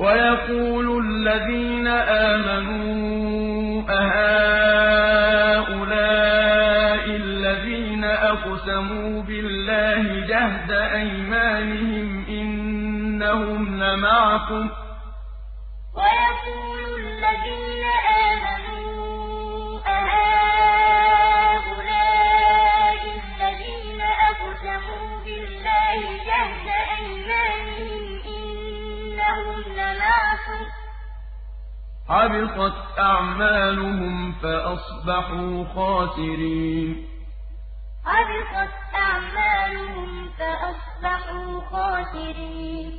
وَيَقُولُ الَّذِينَ آمَنُوا أَهَٰؤُلَاءِ الَّذِينَ أَقْسَمُوا بِاللَّهِ جَهْدَ أَيْمَانِهِمْ إِنَّهُمْ لَمَعَكُمْ ۚ حَبِطَتْ أَعْمَالُهُمْ فَأَصْبَحُوا خَاسِرِينَ. حَبِطَتْ أَعْمَالُهُمْ فَأَصْبَحُوا خَاسِرِينَ.